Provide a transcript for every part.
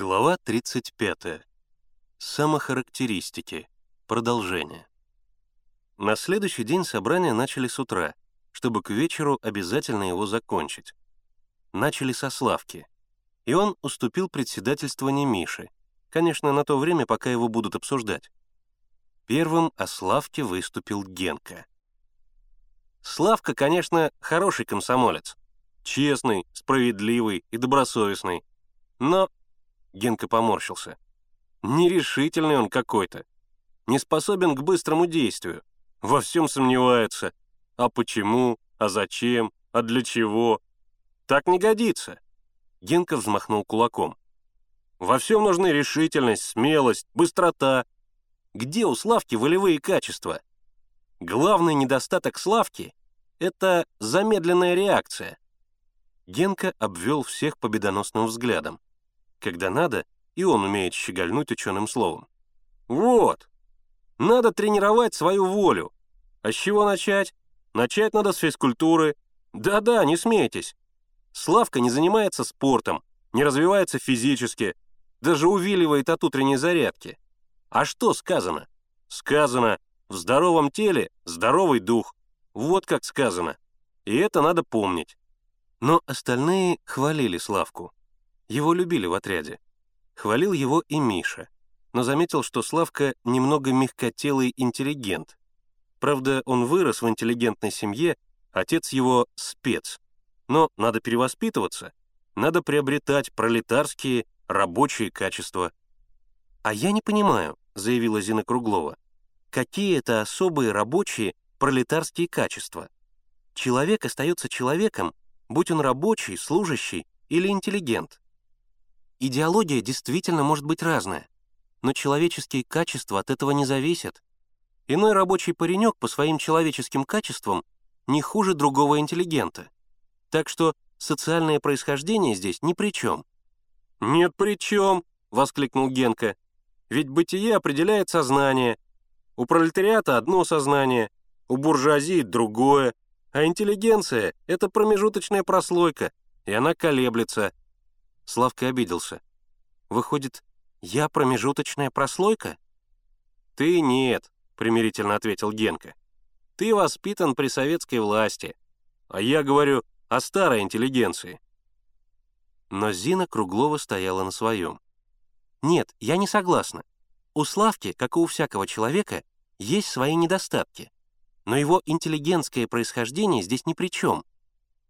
Глава 35. Самохарактеристики. Продолжение. На следующий день собрания начали с утра, чтобы к вечеру обязательно его закончить. Начали со Славки. И он уступил председательствование Мише, конечно, на то время, пока его будут обсуждать. Первым о Славке выступил Генка. Славка, конечно, хороший комсомолец. Честный, справедливый и добросовестный. Но Генка поморщился. Нерешительный он какой-то. Не способен к быстрому действию. Во всем сомневается. А почему? А зачем? А для чего? Так не годится. Генка взмахнул кулаком. Во всем нужны решительность, смелость, быстрота. Где у Славки волевые качества? Главный недостаток Славки — это замедленная реакция. Генка обвел всех победоносным взглядом. Когда надо, и он умеет щегольнуть ученым словом. Вот! Надо тренировать свою волю. А с чего начать? Начать надо с физкультуры. Да-да, не смейтесь. Славка не занимается спортом, не развивается физически, даже увиливает от утренней зарядки. А что сказано? Сказано, в здоровом теле здоровый дух. Вот как сказано. И это надо помнить. Но остальные хвалили Славку. Его любили в отряде. Хвалил его и Миша, но заметил, что Славка немного мягкотелый интеллигент. Правда, он вырос в интеллигентной семье, отец его — спец. Но надо перевоспитываться, надо приобретать пролетарские, рабочие качества. «А я не понимаю», — заявила Зина Круглова, «какие это особые рабочие пролетарские качества? Человек остается человеком, будь он рабочий, служащий или интеллигент. Идеология действительно может быть разная, но человеческие качества от этого не зависят. Иной рабочий паренек по своим человеческим качествам не хуже другого интеллигента. Так что социальное происхождение здесь ни при чем. «Нет при чем!» — воскликнул Генка. «Ведь бытие определяет сознание. У пролетариата одно сознание, у буржуазии другое, а интеллигенция — это промежуточная прослойка, и она колеблется. Славка обиделся. «Выходит, я промежуточная прослойка?» «Ты нет», — примирительно ответил Генка. «Ты воспитан при советской власти, а я говорю о старой интеллигенции». Но Зина Круглова стояла на своем. «Нет, я не согласна. У Славки, как и у всякого человека, есть свои недостатки. Но его интеллигентское происхождение здесь ни при чем.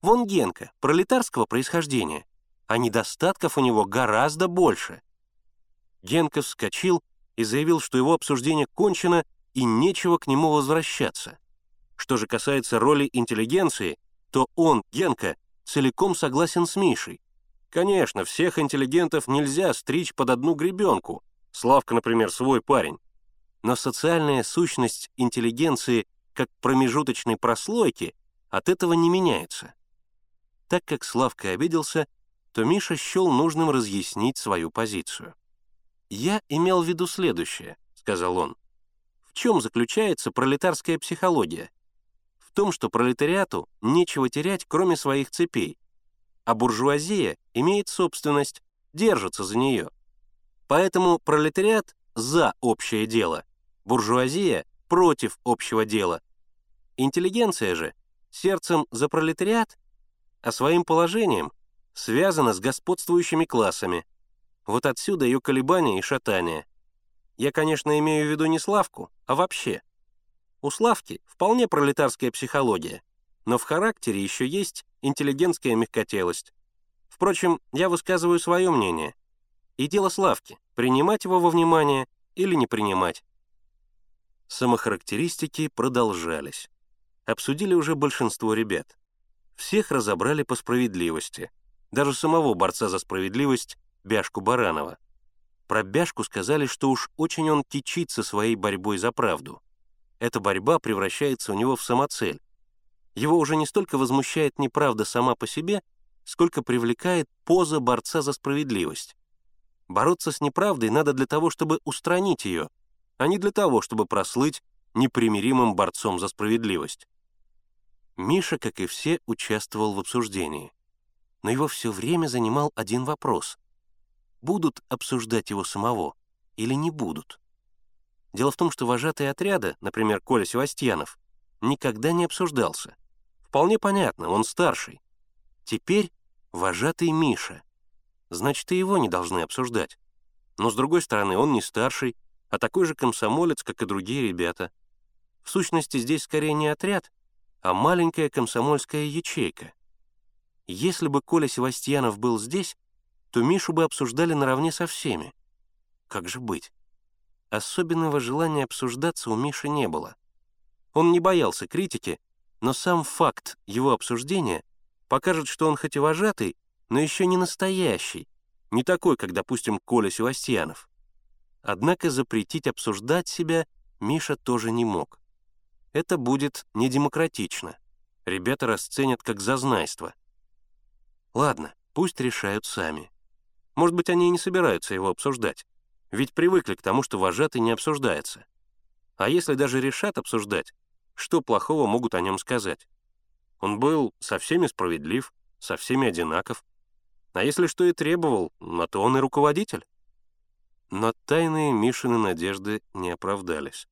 Вон Генка, пролетарского происхождения а недостатков у него гораздо больше. Генка вскочил и заявил, что его обсуждение кончено и нечего к нему возвращаться. Что же касается роли интеллигенции, то он, Генка, целиком согласен с Мишей. Конечно, всех интеллигентов нельзя стричь под одну гребенку. Славка, например, свой парень. Но социальная сущность интеллигенции как промежуточной прослойки от этого не меняется. Так как Славка обиделся, то Миша счел нужным разъяснить свою позицию. «Я имел в виду следующее», — сказал он. «В чем заключается пролетарская психология? В том, что пролетариату нечего терять, кроме своих цепей, а буржуазия имеет собственность, держится за нее. Поэтому пролетариат за общее дело, буржуазия против общего дела. Интеллигенция же сердцем за пролетариат, а своим положением связана с господствующими классами. Вот отсюда ее колебания и шатания. Я, конечно, имею в виду не Славку, а вообще. У Славки вполне пролетарская психология, но в характере еще есть интеллигентская мягкотелость. Впрочем, я высказываю свое мнение. И дело Славки — принимать его во внимание или не принимать. Самохарактеристики продолжались. Обсудили уже большинство ребят. Всех разобрали по справедливости — даже самого борца за справедливость Бяшку Баранова. Про Бяшку сказали, что уж очень он кичится своей борьбой за правду. Эта борьба превращается у него в самоцель. Его уже не столько возмущает неправда сама по себе, сколько привлекает поза борца за справедливость. Бороться с неправдой надо для того, чтобы устранить ее, а не для того, чтобы прослыть непримиримым борцом за справедливость. Миша, как и все, участвовал в обсуждении но его все время занимал один вопрос. будут обсуждать его самого или не будут. Дело в том, что вожатый отряда, например, Коля Севастьянов, никогда не обсуждался. Вполне понятно, он старший. Теперь вожатый Миша. Значит, и его не должны обсуждать. Но, с другой стороны, он не старший, а такой же комсомолец, как и другие ребята. В сущности, здесь скорее не отряд, а маленькая комсомольская ячейка. Если бы Коля Севастьянов был здесь, то Мишу бы обсуждали наравне со всеми. Как же быть? Особенного желания обсуждаться у Миши не было. Он не боялся критики, но сам факт его обсуждения покажет, что он хоть и вожатый, но еще не настоящий, не такой, как, допустим, Коля Севастьянов. Однако запретить обсуждать себя Миша тоже не мог. Это будет недемократично. Ребята расценят как зазнайство. Ладно, пусть решают сами. Может быть, они и не собираются его обсуждать. Ведь привыкли к тому, что вожатый не обсуждается. А если даже решат обсуждать, что плохого могут о нем сказать? Он был со всеми справедлив, со всеми одинаков. А если что и требовал, на то он и руководитель. Но тайные Мишины надежды не оправдались.